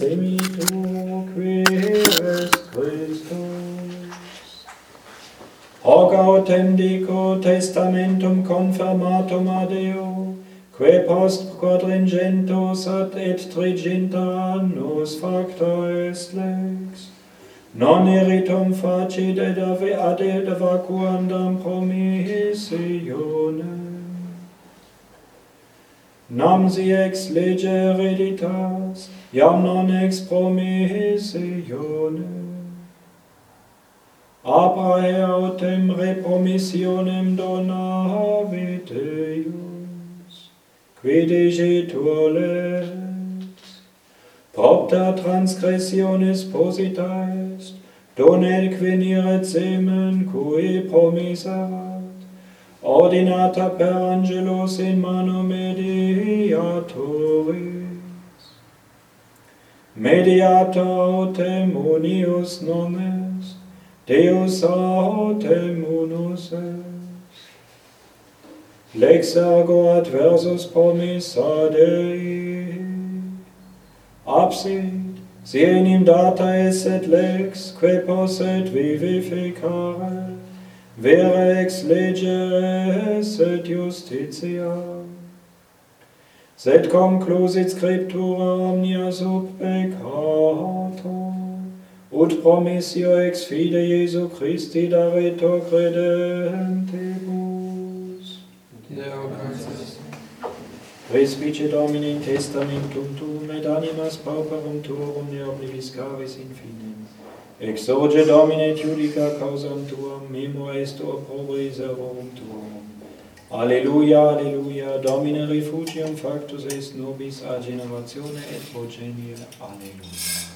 semi tu qui est Christus. Hoc authentico testamentum confirmatum ad Deo, quae post quadringentos ad et triginta annos facta est lex, non eritum facit ed ave ad ed vacuandam promissione. Nam si ex lege hereditas, iam non ex promisse Ione. Ab eautem repromissionem donavit eius, quid egetur lex, propter transgressiones posita est, donel quiniret semen cui promisarat, ordinata per angelos in mano mediatoris, Mediator autem unius non est, Deus autem unus est. Lex ergo adversus pomis ad Dei, absit, si enim data esset lex, que posset vivificare, vera ex lege esset justitia sed conclusit scriptura omnia sub peccato, ut promissio ex fide Jesu Christi dareto credentibus. Deo gracias. Respice Domini in testamentum tuum et animas pauperum tuorum ne obliviscaris infinem. Exorge Domine et judica causam tuam, memo est oprobris errorum tuorum. Alleluia, alleluia, Domine refugium factus est nobis a generatione et progenie. Alleluia.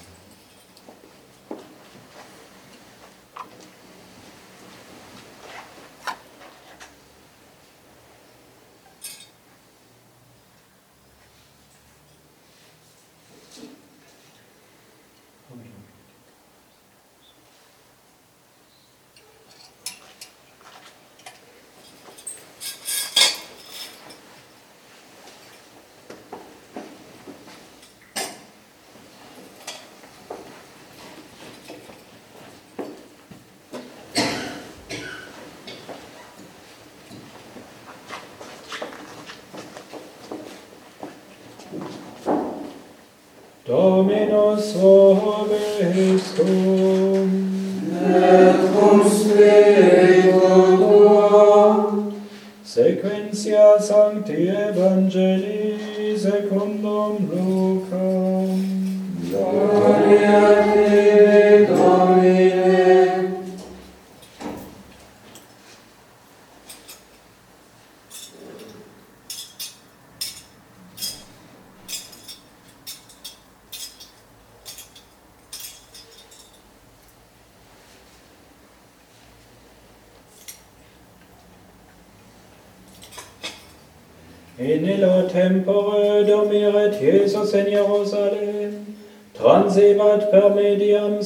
Dominus vobiscum. Et cum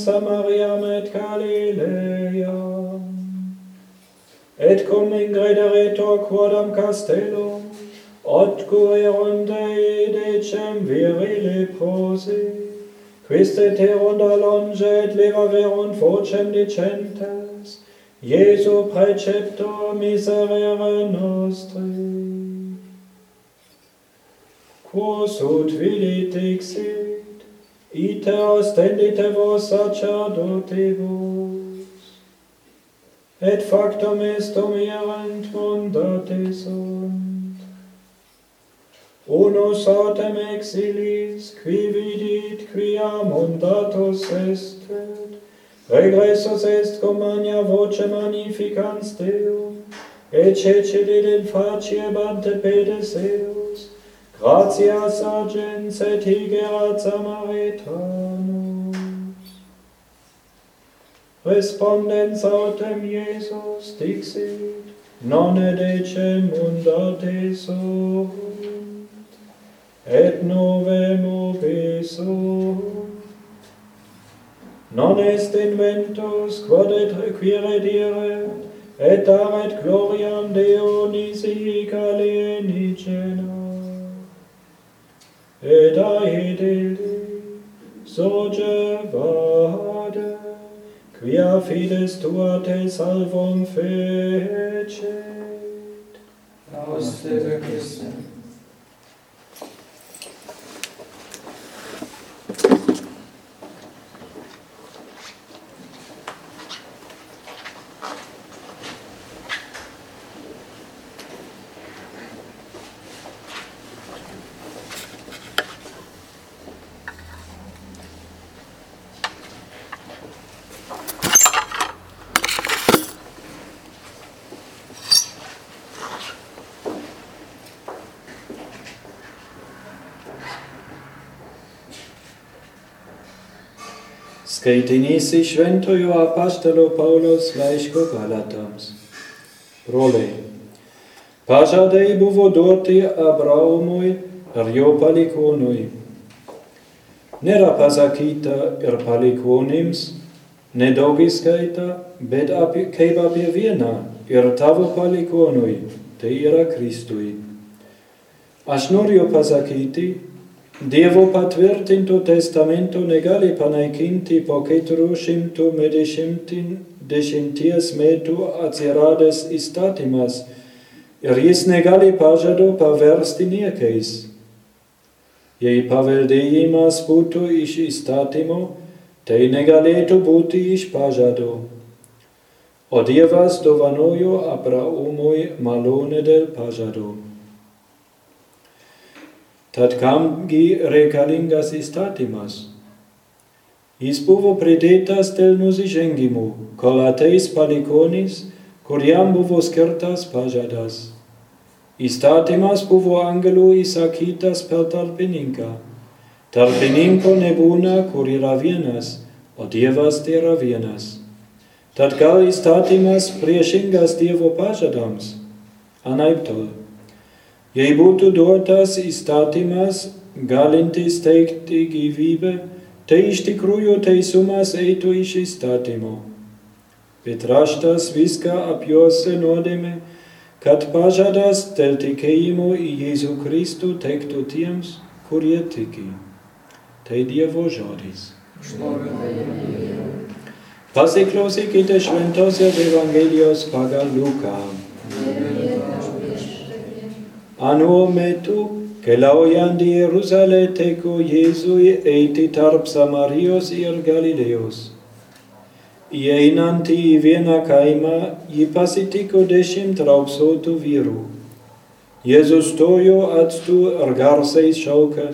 Samaria et Galileam, et cum ingrederetur quodam castellum, otcur erunde decem virile prose, quiste terunda longe et levaverunt vocem dicentes, Jesu preceptor miserere nostri. Quos ut vilit exit, ite ostendite vos sacerdotibus, et factum est omierent mundate sunt. Unus autem exilis, qui vidit, quia mundatus est, regressus est cum magna voce magnificans Deum, et cecedit in facie bante pedes eum, gratias agens et higerat Samaritanus. Respondens autem Iesus dixit, non edecem munda te sunt, et novem opis sunt. Non est inventus quod et require dire, et daret gloriam Deo nisi calenigena et aedili illi sogevade, quia fides tua te salvum fecit. Aus Christe. Cretinisi sventoio apostolo Paulos laisco Galatams. Prole. Paja Dei buvo doti Abraomui ario palikonui. Nera pasakita er palikonims, ne dogis kaita, bet api keiba viena ir tavo palikonui, te ira Christui. Aš norio pasakyti, Dievo patvirtinto testamento negali panaikinti po 410 metų atsiradęs įstatymas ir jis negali pažado paversti niekais. Jei paveldėjimas būtų iš įstatymo, tai negalėtų būti iš pažado. O Dievas dovanojo Abraomui malonę dėl pažado. tatkamgi recalingas istatimas. Is buvo predetas tel nusigengimu, colateis paliconis, curiam buvo scertas pajadas. Istatimas buvo angelo isacitas per tarpeninca, tarpeninco nebuna curira vienas, odievas tera vienas. Tatgal istatimas priescingas dievo pajadams, anaiptol. Jei būtų duotas įstatymas, galintis teikti gyvybę, tai iš tikrųjų teisumas eitų iš įstatymo. Bet raštas viską apjuosia nuodėmė, kad pažadas dėl tikėjimo į Jėzų Kristų teiktų tiems, kurie tiki. Tai Dievo žodis. Pasiklausykite šventosios Evangelijos pagal Luką. Anuo metu, keliaujant į Jeruzalę, teko Jėzui eiti tarp Samarijos ir Galilėjos. Įeinant į vieną kaimą, jį pasitiko dešimt raupsuotų vyrų. Jėzus stojo atstu ir garsiai šaukė,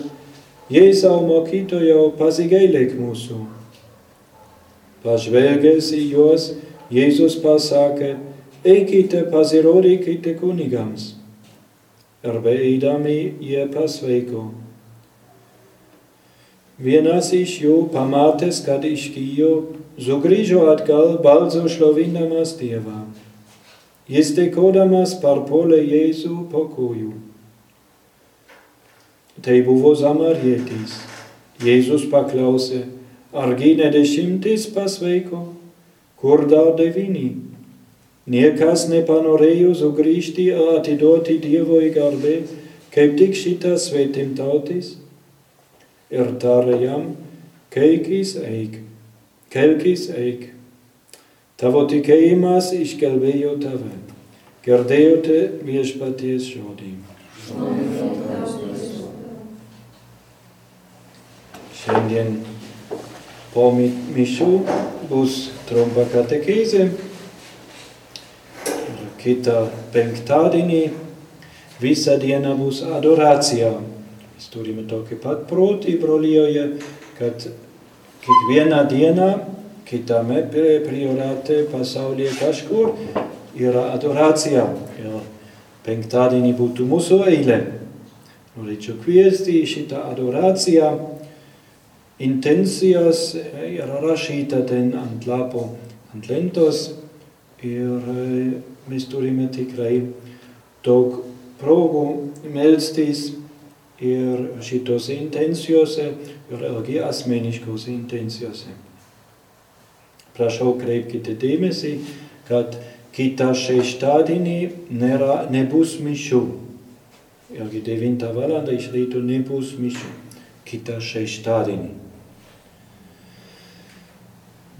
Jėzau mokytojo, pasigailėk mūsų. Pažvelgęs į juos, Jėzus pasakė, eikite pasirodykite kunigams. Ir beeidami jie pasveiko. Vienas iš jų, pamatęs, kad iškyjo, sugrįžo atgal balsu šlovindamas Dievą. Jis dėkodamas parpuolė Jėzų po kojų. Tai buvo Samarietis. Jėzus paklausė, argi ne dešimtis pasveiko, kur dar devyni? Niekas nepanoreus ogristi a atidoti dievoi garbe, cae dixitas svetim tautis, ertareiam keikis eik, kelkis eik, tavotikeimas iškelbėjo tave, gerdėjote viešpaties žodį. Šiandien po mišių bus trumpa katekizė. Kitą penktadienį visą dieną bus adoracija. Mes turime tokį pat protį brolijoje, kad kiekvieną dieną kitame priorate pasaulyje kažkur yra adoracija. Ir penktadienį būtų mūsų eilė. Norėčiau kviesti į šitą adoraciją. Intencijas yra rašyta ten ant lapo, ant lentos. Ir mes turime tikrai daug progų melstis ir šitose intencijose ir irgi asmeniškose intencijose. Prašau, kreipkite dėmesį, kad kitą šeštadienį nėra, nebus mišių. Irgi 9 valanda iš ryto nebus mišių. Kitą šeštadienį.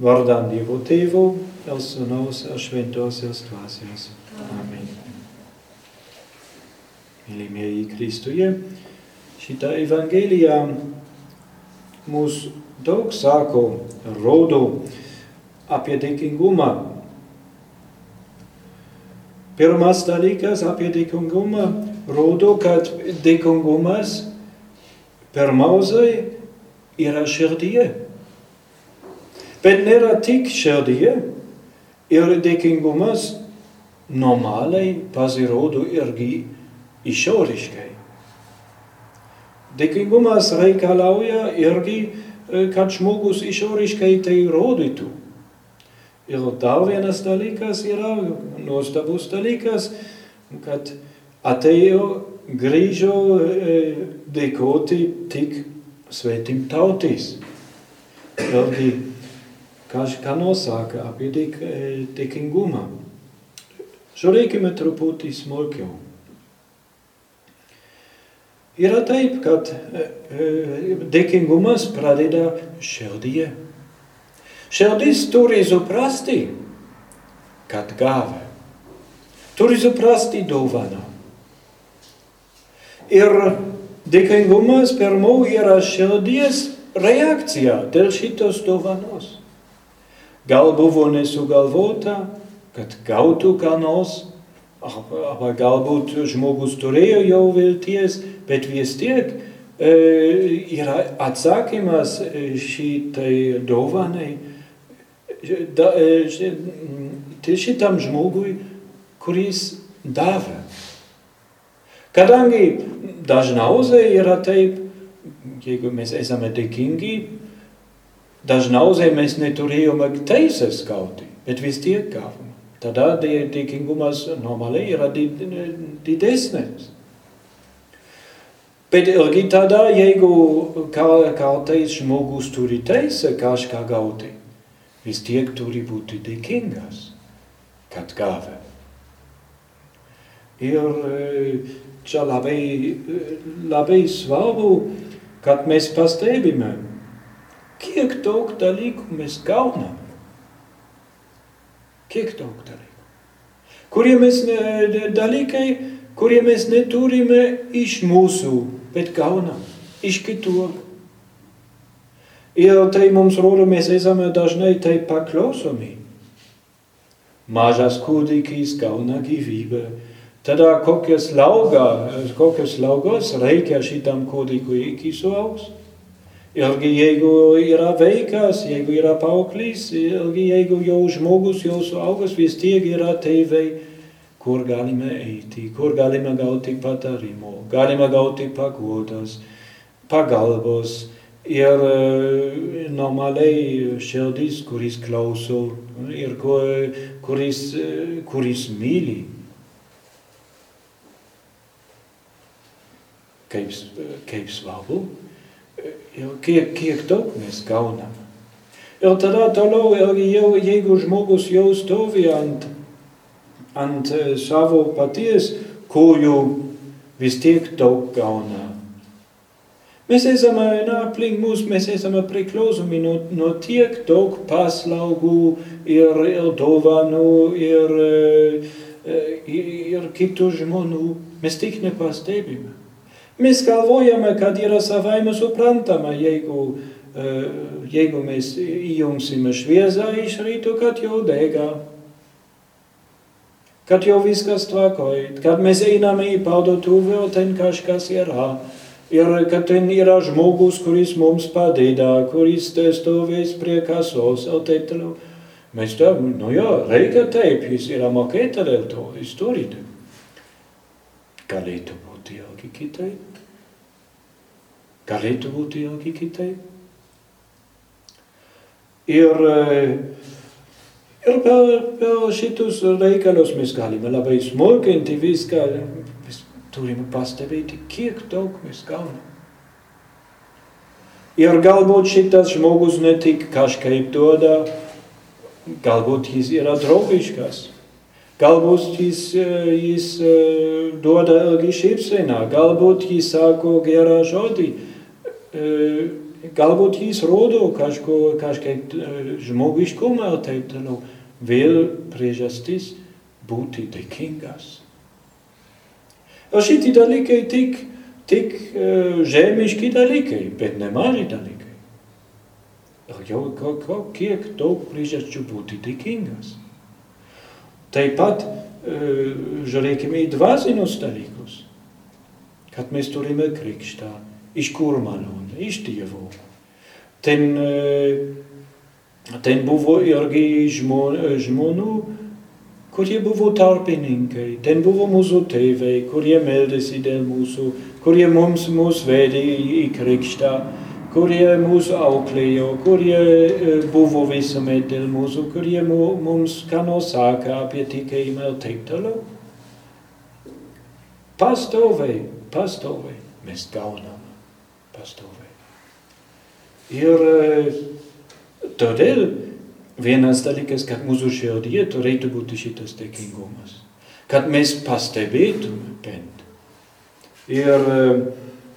Vardām Dievu Tēvu, el Sūnaus, el Šventosies Dvasies. Amen. Mīļie Kristuje, šitā evangelijā mūs daug sāku rodu apie dēkingumā. Pirmās dalykas apie dēkingumā rodo, kad dēkingumas pirmiausiai yra širdyje. Bet nėra tik širdyje ir dėkingumas normaliai pasirodo irgi išoriškai. Dėkingumas reikalauja irgi, kad žmogus išoriškai tai rodytų. Ir dar vienas dalykas yra, nuostabus dalykas, kad atėjo, grįžo dėkoti tik svetim tautys. Irgi kā nosaka apie tik, tikingumą. Žiūrėkime truputį smulkiau. Yra taip, kad dėkingumas pradeda širdyje. Širdis turi suprasti, kad gavę. Turi suprasti dovaną. Ir dėkingumas pirmiau yra širdies reakcija dėl šitos dovanos. Gal buvo nesugalvota, kad gautų ką nors, arba galbūt žmogus turėjo jau vilties, bet vis tiek e, yra atsakymas šitai dovanai da, e, šitam žmogui, kuris davė. Kadangi dažniausiai yra taip, jeigu mes esame dėkingi, Dažniausiai mēs neturējome teisės gauti, bet vis tiek gavome. Tada dēkingumas normāli ir didesnis. Bet ilgi tada, jeigu kādreiz žmogus turi teisę kažką gauti, vis tiek turi būti dėkingas, kad gavė. Ir čia labai, labai svarbu, kad mes pastebime, Kiek daug dalykų mes gaunam? Kiek daug dalykų? Kurie mes ne, dalykai, kurie mes neturime iš mūsų, bet gaunam iš kitur. Ir tai mums rodo, mes esame dažnai tai paklausomi. Mažas kūdikis gauna gyvybę. Tada kokias lauga, kokias laugos reikia šitam kūdikui iki suaugs. Irgi jeigu yra vaikas, jeigu yra paauglys, irgi jeigu jau žmogus, jau suaugęs, vis tiek yra tėvai, kur galime eiti, kur galime gauti patarimo, galime gauti paguodos, pagalbos. Ir normaliai širdis, kuris klauso ir kuris, kuris myli. Kaip, kaip svarbu eu, kjer, kjer darkness gaunam. Eu tada tolo eu eu jegu žmogus jau stovi ant, ant eh, savo paties koju vis tiek daug gaunam. Mēs esam eh, aplink mūs, mēs esam priklausumi no, no tiek daug paslaugu ir, ir dovanu, ir, eh, ir kitu žmonu. Mēs tik nepastebim. Mes galvojame, kad yra savaime suprantama, jeigu, jeigu mes įjungsime šviesą iš ryto, kad jau dega, kad jau viskas tvarkoj, kad mes einame į parduotuvę, o ten kažkas yra. Ir kad ten yra žmogus, kuris mums padeda, kuris stovės prie kasos ir taip toliau. Mēs tā, nu jā, reikia taip, jis yra mokēta dēļ to, jis turite. Galētu būti ilgi kitaip. Galētu būt ilgi kitaip. Ir, ir per, per šitus reikalus mes galime labai smulkinti viską, mes turime pastebėti, kiek daug mes gauname. Ir galbūt šitas žmogus ne tik kažkaip duoda, galbūt jis yra draugiškas. Galbūt jis, jis duoda ilgi šypseną, galbūt jis sako gerą žodį. galbūt izrodo kažko, kažkaip žmogiškumā ar taip tālāk, vēl priežastis būt dēkingas. A šitie dalykai tik, tik uh, žemiški dalykai, bet ne maži dalykai. Ir jau kaut, kaut kiek daug priežasčių būti dėkingas. Taip pat uh, žiūrėkime į dvasinius dalykus. Kad mes turime krikštą, iš kur malonė, iš Dievo. Ten, uh, ten buvo irgi žmonių, kurie buvo tarpininkai, ten buvo mūsų tėvai, kurie meldėsi dėl mūsų, kurie mums mus vedė į krikštą, kurie mūsų auklėjo, kurie e, buvo visuomet dėl mūsų, kurie mums ką nors saka apie tikėjimą ir taip toliau. Pastoviai, pastoviai mes gaunam, pastoviai. Ir e, todėl Vienas dalykas, kad mūsų širdie turėtų būti šitas dėkingumas. Kad mēs pastebėtume bent. Ir,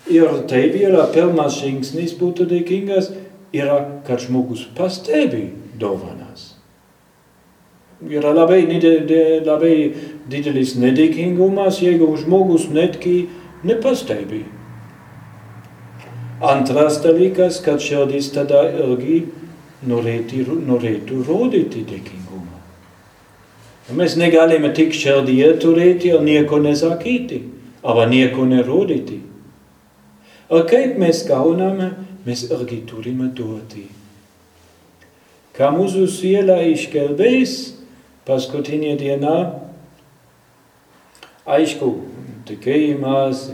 era tebi, era pelnās šīngsnīs būtu dekingas, era kač mogus pas tebi dovanas. Era labai, nide, de, labai didelis nedekingumas, jeigu už mogus netki ne pas tebi. Antras dalykas, kad širdis tada ilgi norėti, norėtų rodyti dėkingumą. Mēs negalime tik širdyje turėti ir nieko nesakyti, arba nieko nerodyti. A kaip mēs gauname, mēs arī turime doti. Kā mūsu siela iškelbēs, paskutinė diena, aišku, tikėjimas,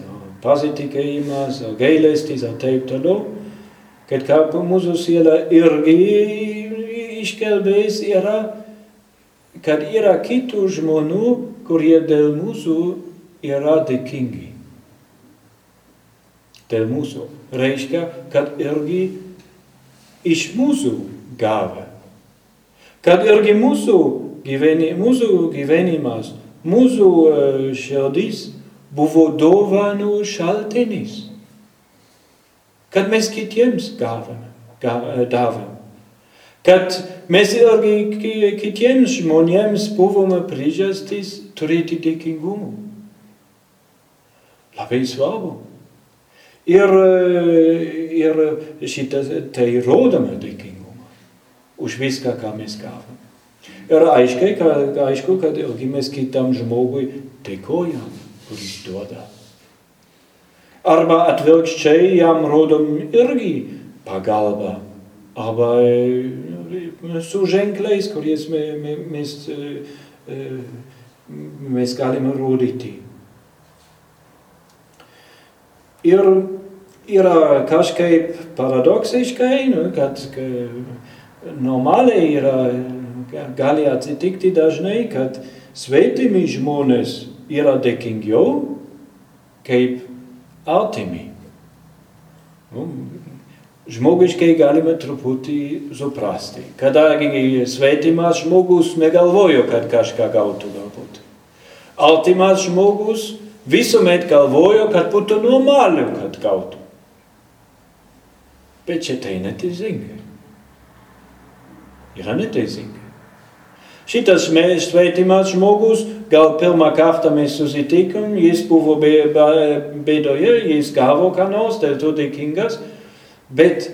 pasitikėjimas, gailestis, taip toliau, kad kā mūsu siela irgi iškelbės yra, kad yra kitų žmonių, kurie dėl mūsų yra dėkingi. Dėl mūsų. Reiškia, kad irgi iš mūsų gavę. Kad irgi mūsų, gyveni, mūsų gyvenimas, mūsų širdis buvo dovanų šaltinis kad mēs kitiems gāvam, dāvam. Kad mēs irgi kitiems žmonėms buvome priežastys turėti dėkingumą. Labai svarbu. Ir, ir šitas, tai rodome dėkingumą už viską, ką mes gavom. Ir aiškiai, kad, aišku, kad irgi mes kitam žmogui dėkojam, kuris duoda. Arba atvirkščiai jam rodom irgi pagalbą. Arba su ženkliais, kuriais mes, mes galime rodyti. Ir yra kažkaip paradoksiškai, nu, kad normaliai yra, gali atsitikti dažnai, kad sveitimi žmonės yra dėkingiau, kaip artimi. Nu, žmogiškai galime truputį suprasti. Kadangi svetimas žmogus negalvojo, kad kažką gautų galbūt. Artimas žmogus Visumēt galvoju, kad būtu normāli kaut kaut. Bet šeit ir netīzinga. Ir netīzinga. Šitas mēs sveitimās žmogus, gal pirmā kārta mēs uzitikumu, jis buvo bedoje, jis gavo kanos, tev tu dikingas, bet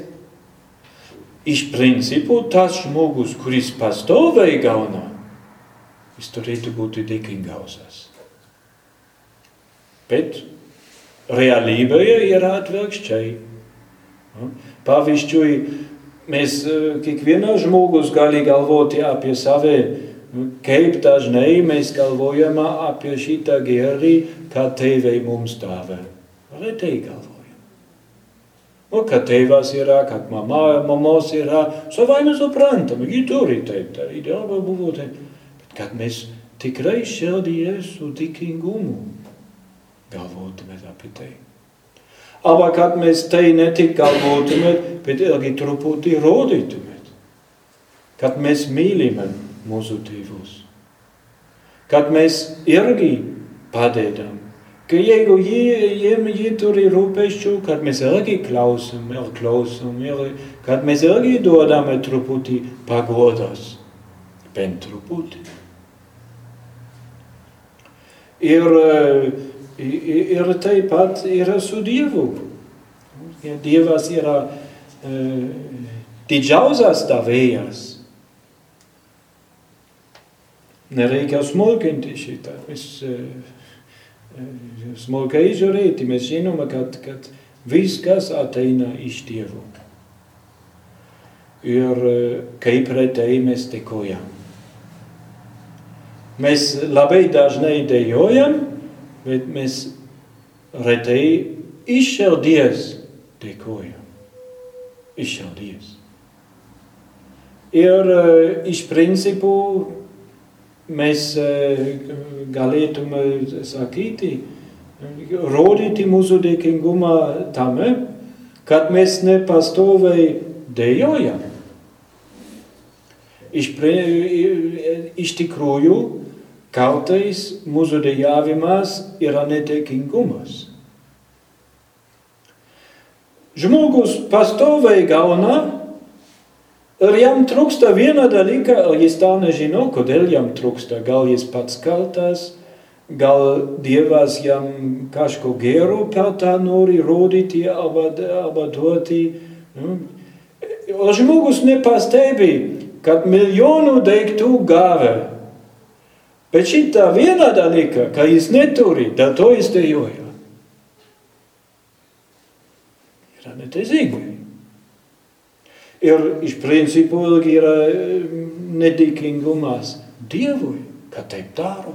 iš principu tas žmogus, kuris pastovai gauna, jis turėtų būti dikingausas. Bet realybėje yra atvirkščiai. Pavyzdžiui, Mēs, kiekvienas žmogus gali galvoti apie save, kaip dažnai mēs galvojam apie šitą gėrį, ką tėvai mums davė. Retai galvojam. Nu, kad tėvas yra, kad mama, mamos yra, savaime suprantama, ji turi taip daryti, arba buvo taip. Bet kad mēs tikrai širdyje su tikingumu galvotimet apitei. Avakatmēs tei ne tik galvotimet, bet ilgi turpūti rodītumet. Kad mēs mīlim mūsu tīvus. Kad mēs ilgi padēdam. Ka jeigu jiem ieturi rūpešķu, kad mēs ilgi klausam, ilgi klausam, ilgi, kad mēs ilgi dodam trupūti pagodas. Ben trupūti. Ir uh, ir taip pat yra su Dievu. Dievas yra e, didžiausias davėjas. Nereikia smulkinti šitą. Vis, e, smulkai žiūrėti, mes žinome, kad, kad viskas ateina iš Dievo. Ir kaip retai mes dėkojam. Mes labai dažnai dėjojam, bet mes retai iš širdies dėkojam. Iš širdies. Ir iš principų mēs galētume sakīti, rodīti mūsu dēkingumā tam, kad mēs nepastāvēji dejojam. Iš, iš tikrųjų, kautais mūsu dejavimas yra nedēkingumas. Žmogus pastāvēji gauna Ir jam trūksta viena dalyka, jis tā nežino, kodėl jam trūksta. Gal jis pats kaltas, gal Dievas jam kažko gero per tā nori rodyti arba, arba doti. Nu. Ir žmogus nepastebi, kad miljonu daiktų gavę. Bet šī tā vienādā liekā, ka jūs neturit, da to izdejoju. Ir netezīgi. Ir, iš principu, ir mm, nedīkingumas Dievui, ka taip daro.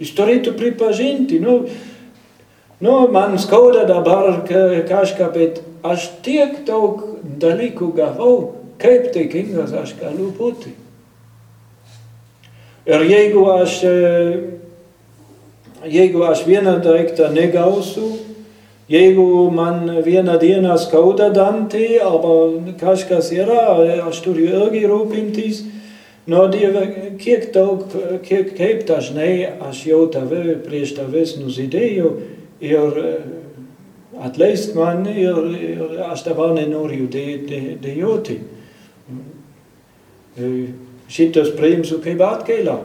Jūs turētu pripažinti, nu, nu man skauda dabar kažką, bet aš tiek daug dalykų gavau, kaip teikingas aš galiu nu būti. Ir jeigu aš, jeigu aš vieną daiktą negausiu, Jeigu man vieną dieną skauda dantį, arba kažkas yra, aš turiu irgi rūpintis, nuo Dieva, kiek daug, kiek, kaip dažnai aš jau tave prieš tavęs nusidėjau ir atleist man ir, ir aš dabar nenoriu dejoti. Šitas priimsiu sind das Prims und Privatgeler.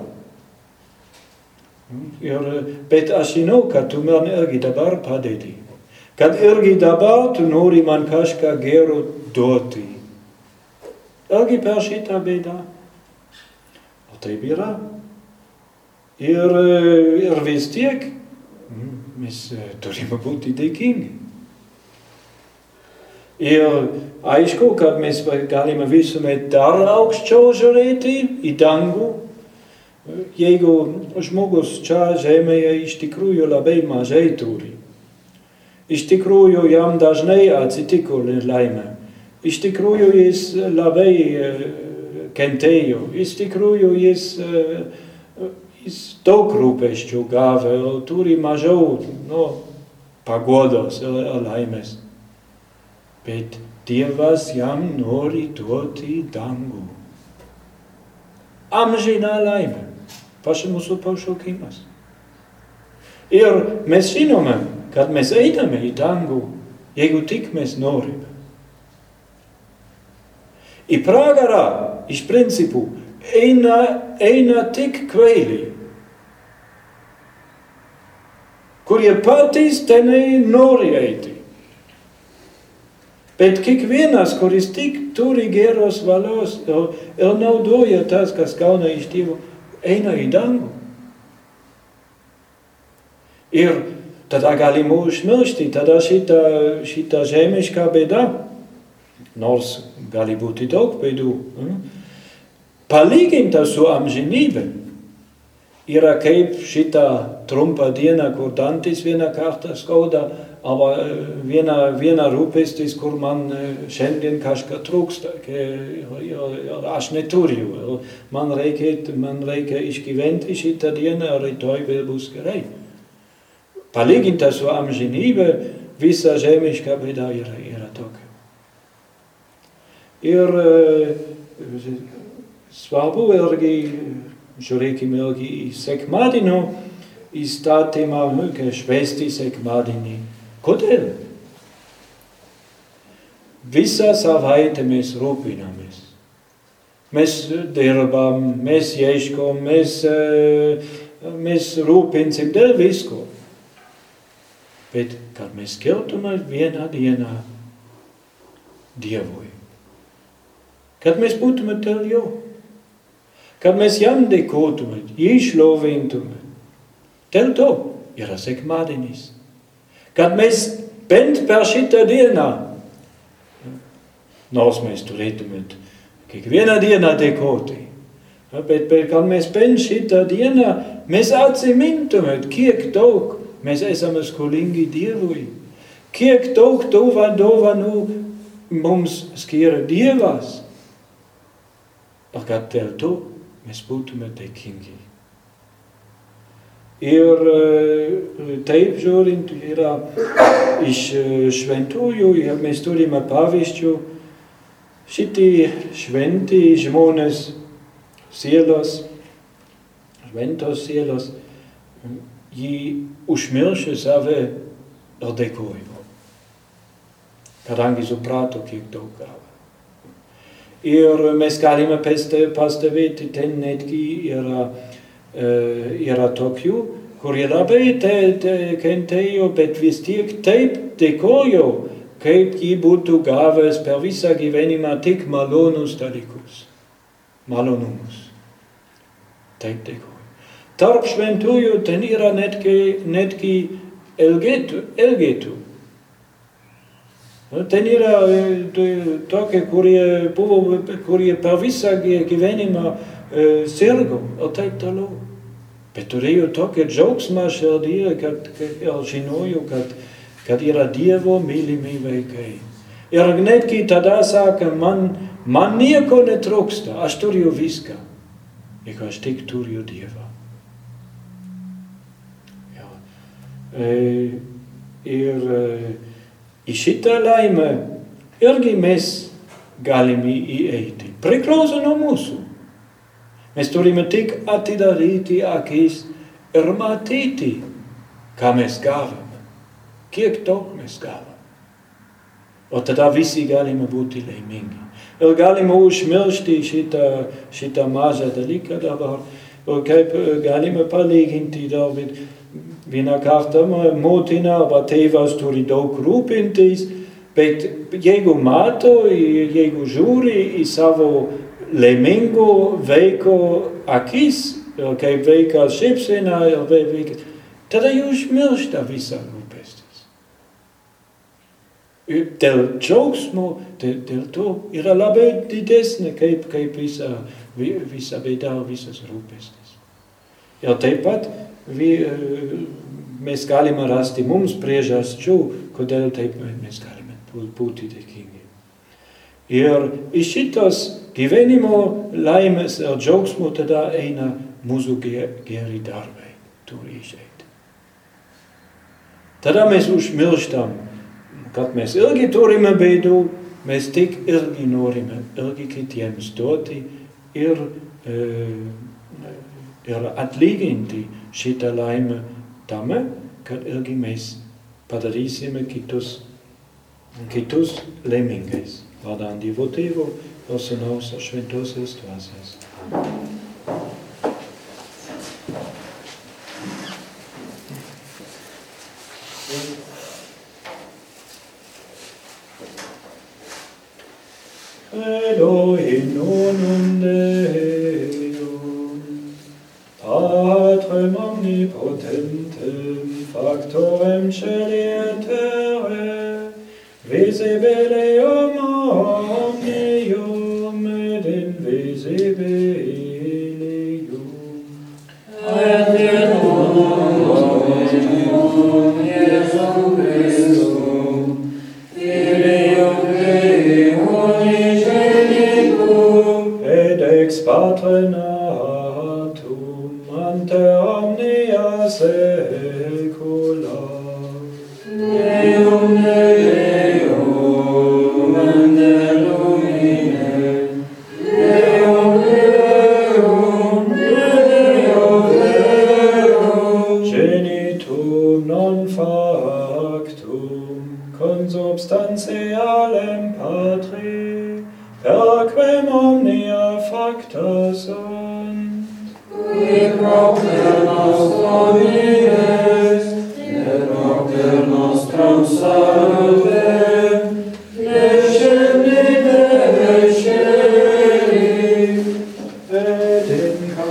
Hm? Iar äh, bet asinoka tuman ergi dabar padeti. Kad ergi dabar tu nori man kaschka gero doti. Ergi pershita beda. O te bira. Ir, äh, ir vis tiek hm, mes turime äh, būti dėkingi. Ir aišku, kad mes galime visuomet dar aukščiau žiūrėti į dangų. Jeigu žmogus čia žemėje iš tikrųjų labai mažai turi. Iš tikrųjų jam dažnai atsitiko laimė. Iš tikrųjų jis labai kentėjo. Iš tikrųjų jis, jis daug rūpeščių gavė ir turi mažiau nu, pagodos ir laimės. Bet Dievas jam nori duoti dangų. Amžiną laimę. Paša mūsų pašaukimas. Ir mes žinome, kad mēs einame į dangų, jeigu tik mēs norime. I pragarā, iš principu, eina, eina tik kvēli, kurie patys tenai nori eiti. Bet kiekvienas, kuris tik turi geros valios ir, ir naudoja tas, kas gauna iš Dievo, eina į dangų. Ir tada galim užmiršti, tada šitā, šitā žemiškā bēdā, nors gali būti daug bēdų, hm? palīginta su amžinībe, yra kaip šitā trumpa diena, kur dantis vieną kartą skauda, aber viena, viena rūpestis, kur man šiandien kažką trūksta, aš neturiu, man reikia, man reikia išgyventi šitą dieną, rytoj vėl bus gerai. Palyginta su amžinybe, visa žemiška bėda yra, yra tokia. Ir svarbu irgi, žiūrėkime irgi į sekmadienio, stāti māmu, ka švesti sek mādini. Kodēļ? Visā savaitē mēs rūpināmies. Mēs darbām, mēs ieškom, mēs, mēs rūpināsim dēļ visko. Bet, kad mēs keltumā vienā dienā Dievoju, kad mēs būtum tev jau, kad mēs jām dekotum, īšlovintum, tev to ir sekmādienis. Kad mēs bent par šitā dienā, nos mēs turētum, kiekvienā dienā dekoti, bet, bet kad mēs bent šitā dienā, mēs atsimimtum, kiek daug mēs esam skolīgi Dievui, kiek daug dovanu mums skira Dievas, par kad tev to mēs būtum dēkingi. Ir taip žiūrint, yra iš šventųjų, ir mes turime pavyzdžių, šitie šventi žmonės, sielos, šventos sielos, jį užmiršė save ir dėkojo, kadangi suprato, kiek daug gavo. Ir mes galime pastebėti, ten netgi yra, yra tokių, kurie labai te, te kentėjo, bet vis tiek taip dėkojo, kaip jį būtų gavęs per visą gyvenimą tik malonus dalykus, malonumus. Taip dėkojo. Tarp šventųjų ten yra netgi, netgi elgetų. elgetų. Ten yra tokie, kurie, buvo, kurie per visą gyvenimą sirgo ir taip toliau. Bet turėjo tokią džiaugsmą širdyje, kad, kad ir žinojo, kad, kad yra Dievo mylimi vaikai. Ir netgi tada saka, man, man nieko netrūksta, aš turiu viską, jeigu aš tik turiu Dievą. Ja. E, ir e, į šitą laimę irgi mes galime įeiti. Priklauso nuo mūsų. Mēs turime tik atidarīti akīs, rmatīti, kā mēs gavam. Kiek to mēs gavam? Un tad visi galima būtu laimingi. Galima uzsmelšti šitā, šitā mazā daļa dabar, kaip galima palīginti David. Vienā kārtā mūtinā, bet tevās tur ir daudz rūpinties, bet jēgu māto, jēgu žūri, savu laimingo veiko akis, kaip veikas šypsena, veikas, tada jūs miršta visā rūpestis. Dēļ džiaugsmo, dēļ to yra labai didesnė kaip, kaip visa, visa bėda, visas rūpestis. Ir taip pat vi, mēs galime rasti mums priežasčių, kodėl taip mēs galime būti dėkingi. Ir iš šitos gyvenimo laimės ir džiaugsmo tada eina mūsų geri darbai, turi išeiti. Tada mēs užmirštam, kad mēs ilgi turime bēdu, mēs tik ilgi norime ilgi kitiems doti ir, ir atlyginti šitą laimę tame, kad irgi mēs padarīsim kitus, kitus laimīgais. Vārdām los hinaus, so schön du was ist.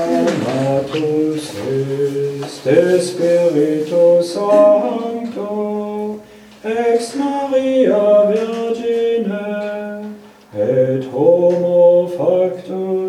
Donatus est Spiritus Sancto, ex Maria Virgine, et homo factus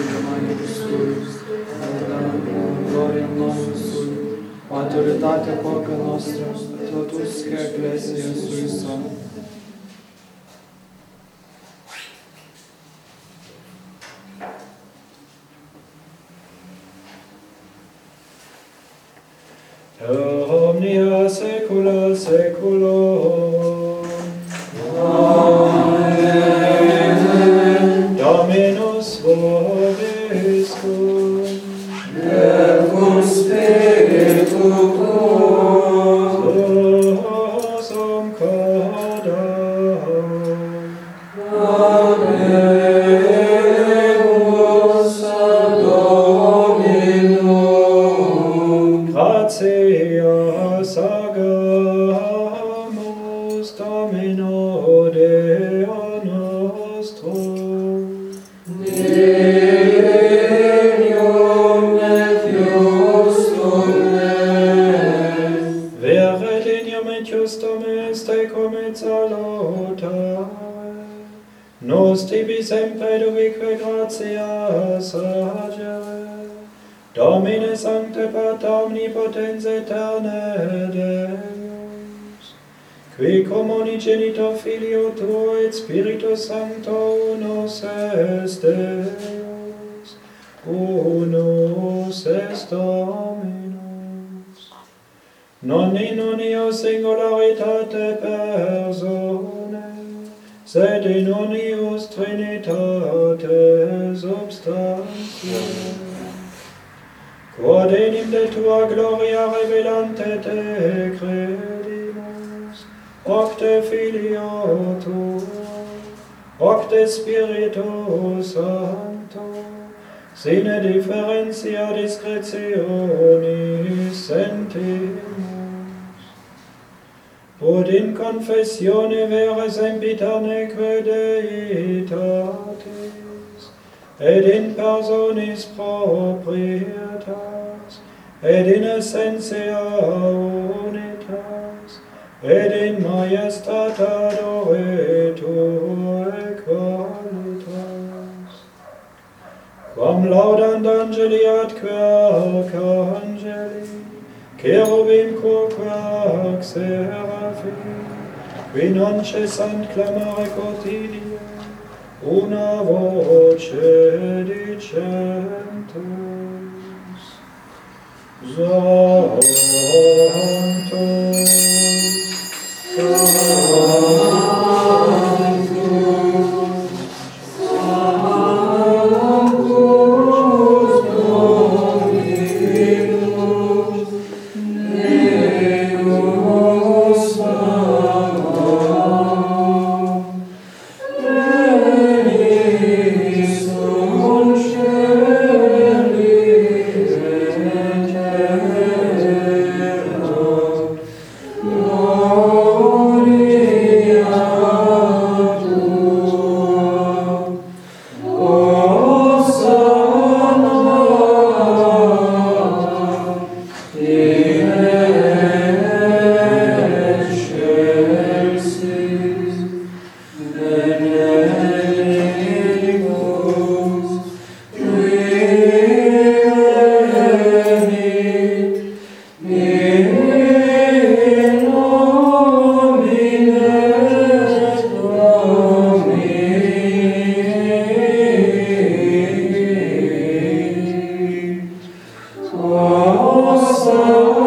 sacrificio umani Iisus, gloria în nomul Sfânt, autoritatea coca noastră, totus că Ecclesia sui reverentia discretionis sentimus. Quod in confessione vera sempiterneque Deitatis, et in personis proprietas, et in essentia unitas, et in majestat adoretur equalitas. Quam laudant angeli ad arcangeli, cherubim quoque ac seraphim, qui non cessant clamare cotidia, una voce dicentus, Sanctus, Sanctus, Oh, so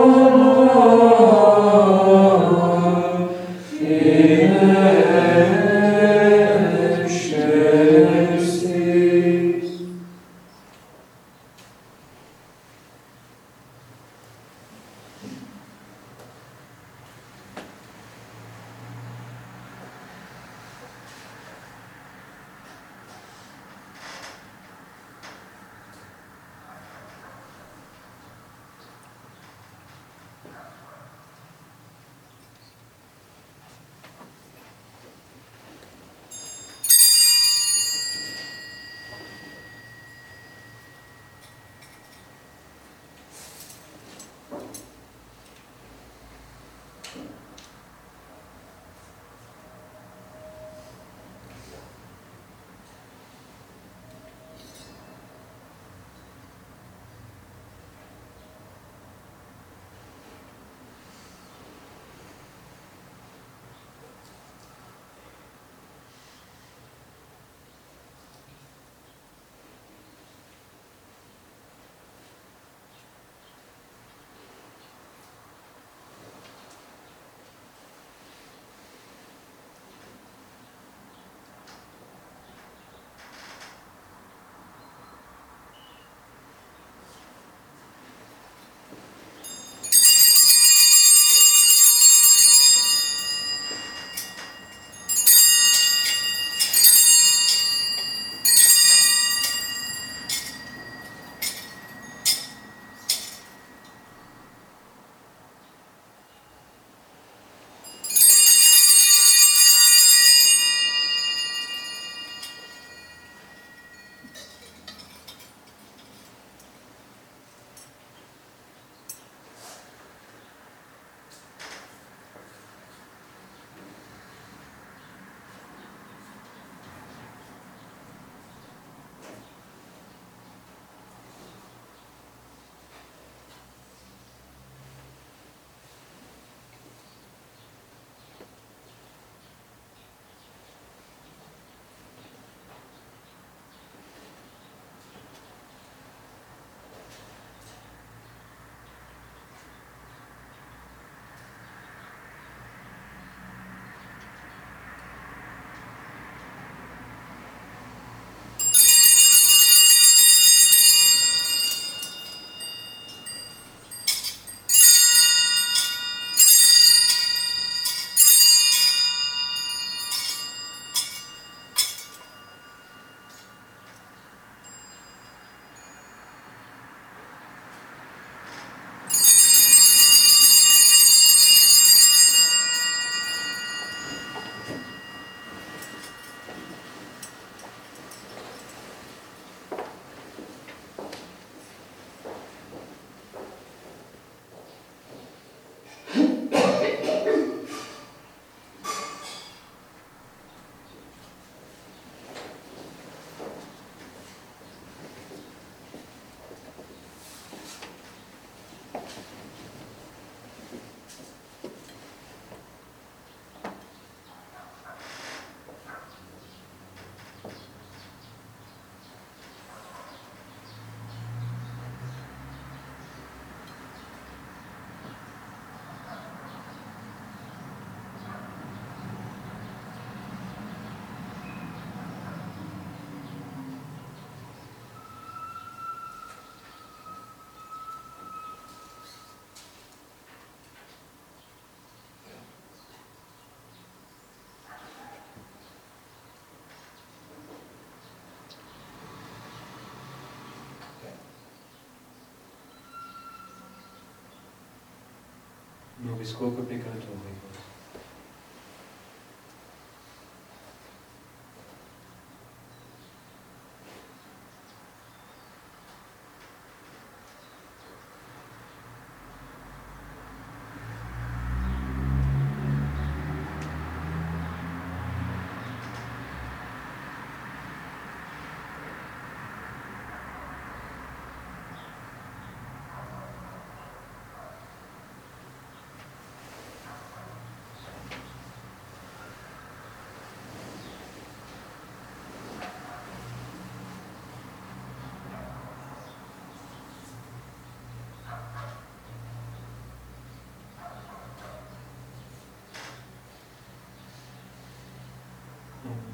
इसको अपने गलत हो गई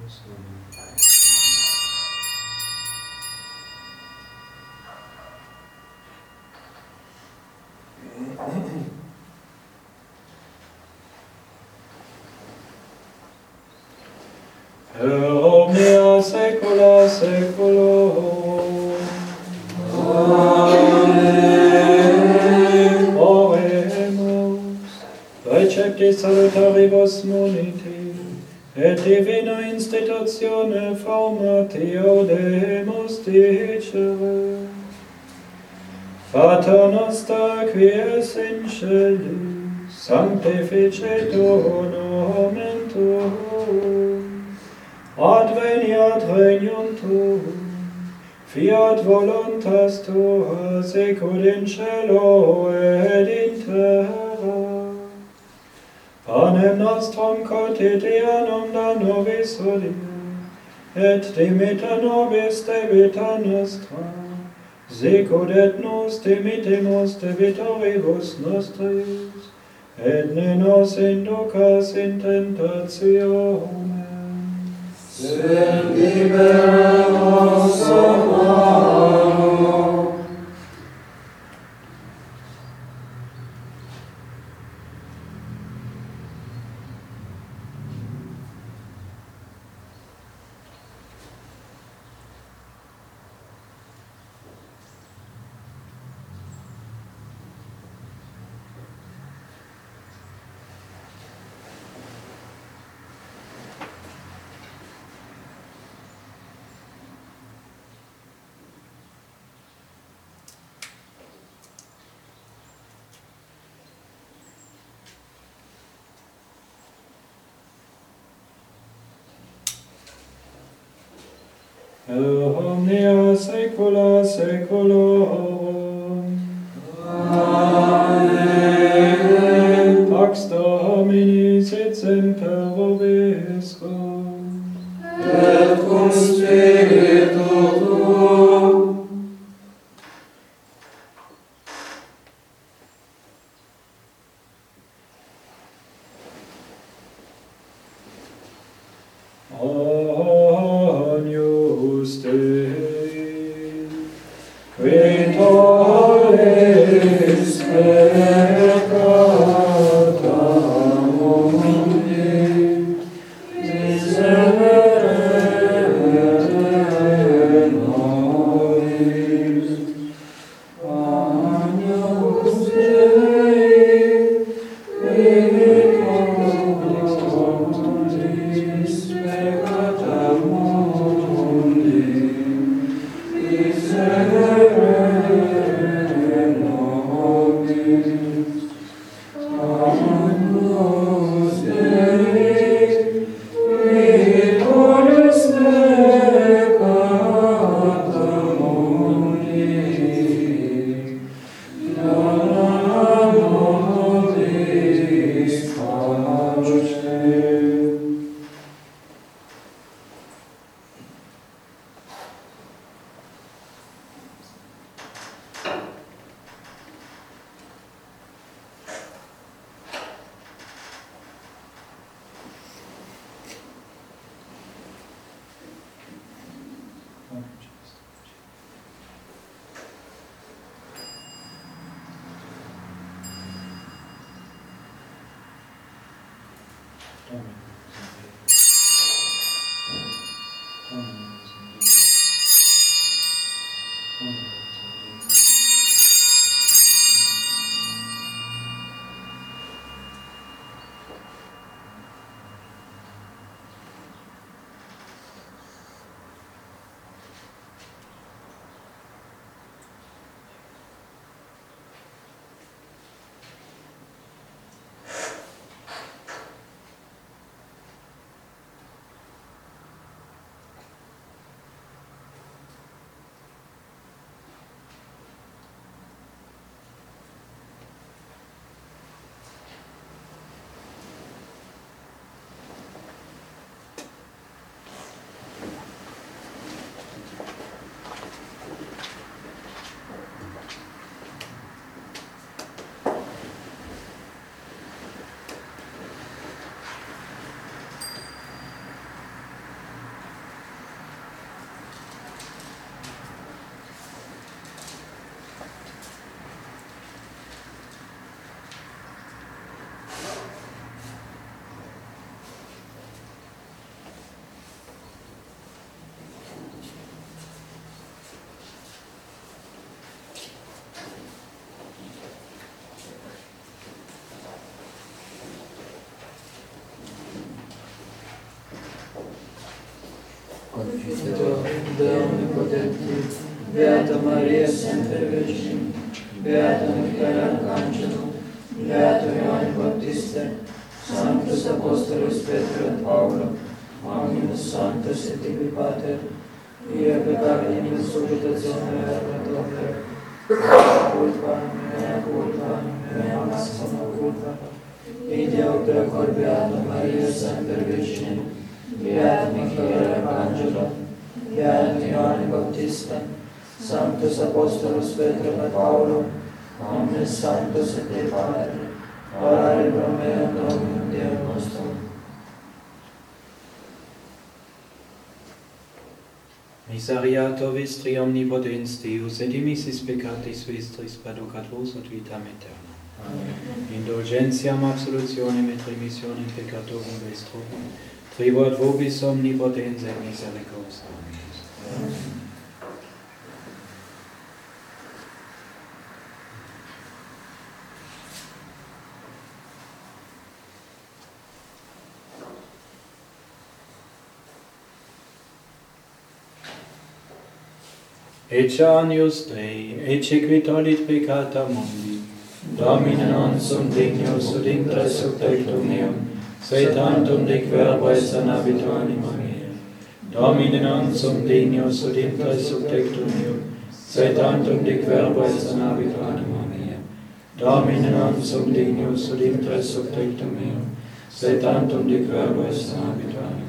Thank you. celi, sanctifice tuo nomen tuum, adveniat regnum tuum, fiat voluntas tua secud in cielo et in terra. Panem nostrum quotidianum da nobis odie, et dimita nobis debita nostra, secud et nos temitemus te vitoribus nostris, et ne nos inducas in tentationem. Sed libera nos, o oh secula secolo. și de omnipotentiv, Beată Marie, Sfântă Virgin, Beată Mihaela Arcangelu, Beată Ioan Baptiste, Sanctus Apostolus Petru et Paolo, Magnus Sanctus et Tibi Pater, Ie pe care inimii subitățenului arătătorule, culpa, mea culpa, mea maximă culpa, Ideo precor Beată Marie, Semper Virgin, Deus Apostolus Petrum et Paulo, omnes sanctos et Dei Patri, orare pro meum Dominum Deum nostrum. Miseriato vistri omnipotens Deus, et emissis peccatis vestris paducat vos ut vitam aeternam. Amen. Indulgentiam absolutionem et remissionem peccatorum vestrum, tribuat vobis omnipotens et misericordiam. Amen. et anius Dei, et equitolit peccata mundi. Domine nostrum dignus ut intra subtectum meum, se tantum dic verbo est an habito anima mea. Domine nostrum dignus ut intra subtectum meum, se tantum dic verbo est an habito anima mea. Domine nostrum dignus ut intra subtectum meum, se tantum dic verbo est an habito anima mea.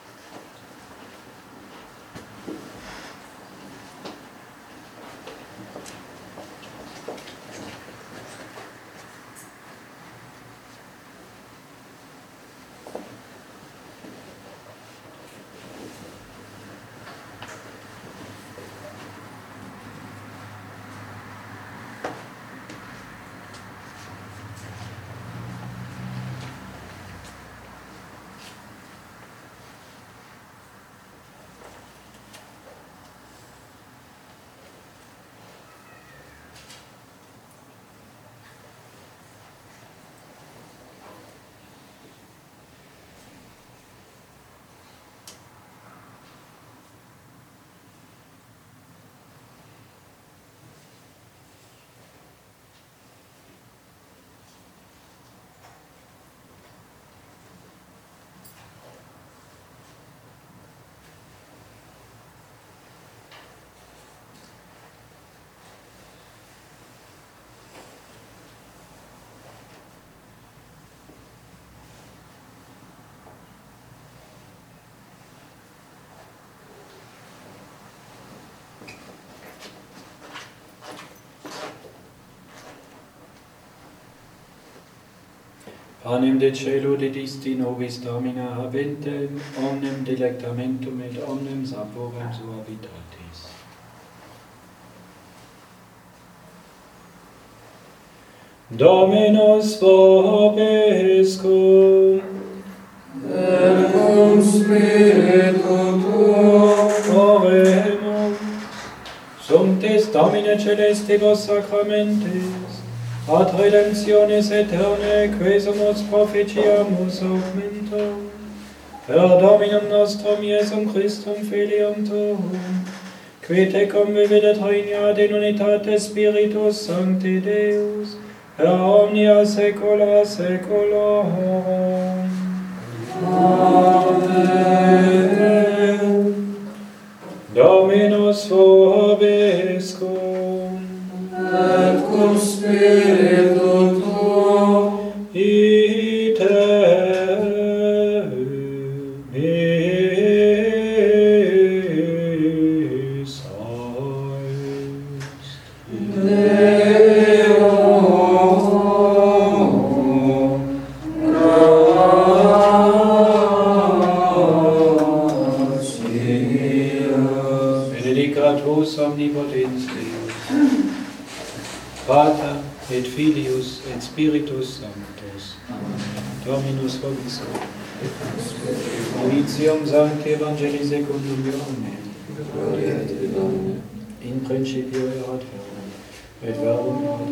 Panem de celo dedisti nobis Domina habentem, omnem delectamentum et omnem saporem suavitatis. Dominus vobiscum, et cum spiritu tuo, oremus, sum tes Domine celestibus sacramentis, ad redemptionis aeternae quesumus proficiamus augmentum, per Dominum nostrum Iesum Christum filium tuum, qui tecum vividet regna in unitate Spiritus Sancti Deus, per omnia saecula saeculorum. Amen. Dominus vobiscum et cum spiritu Filius et Spiritus Sanctus. Dominus vobiscum. Initium sancti Evangelii secundum Ioannem. Gloria te, Domine. In principio erat verbum, et verbum erat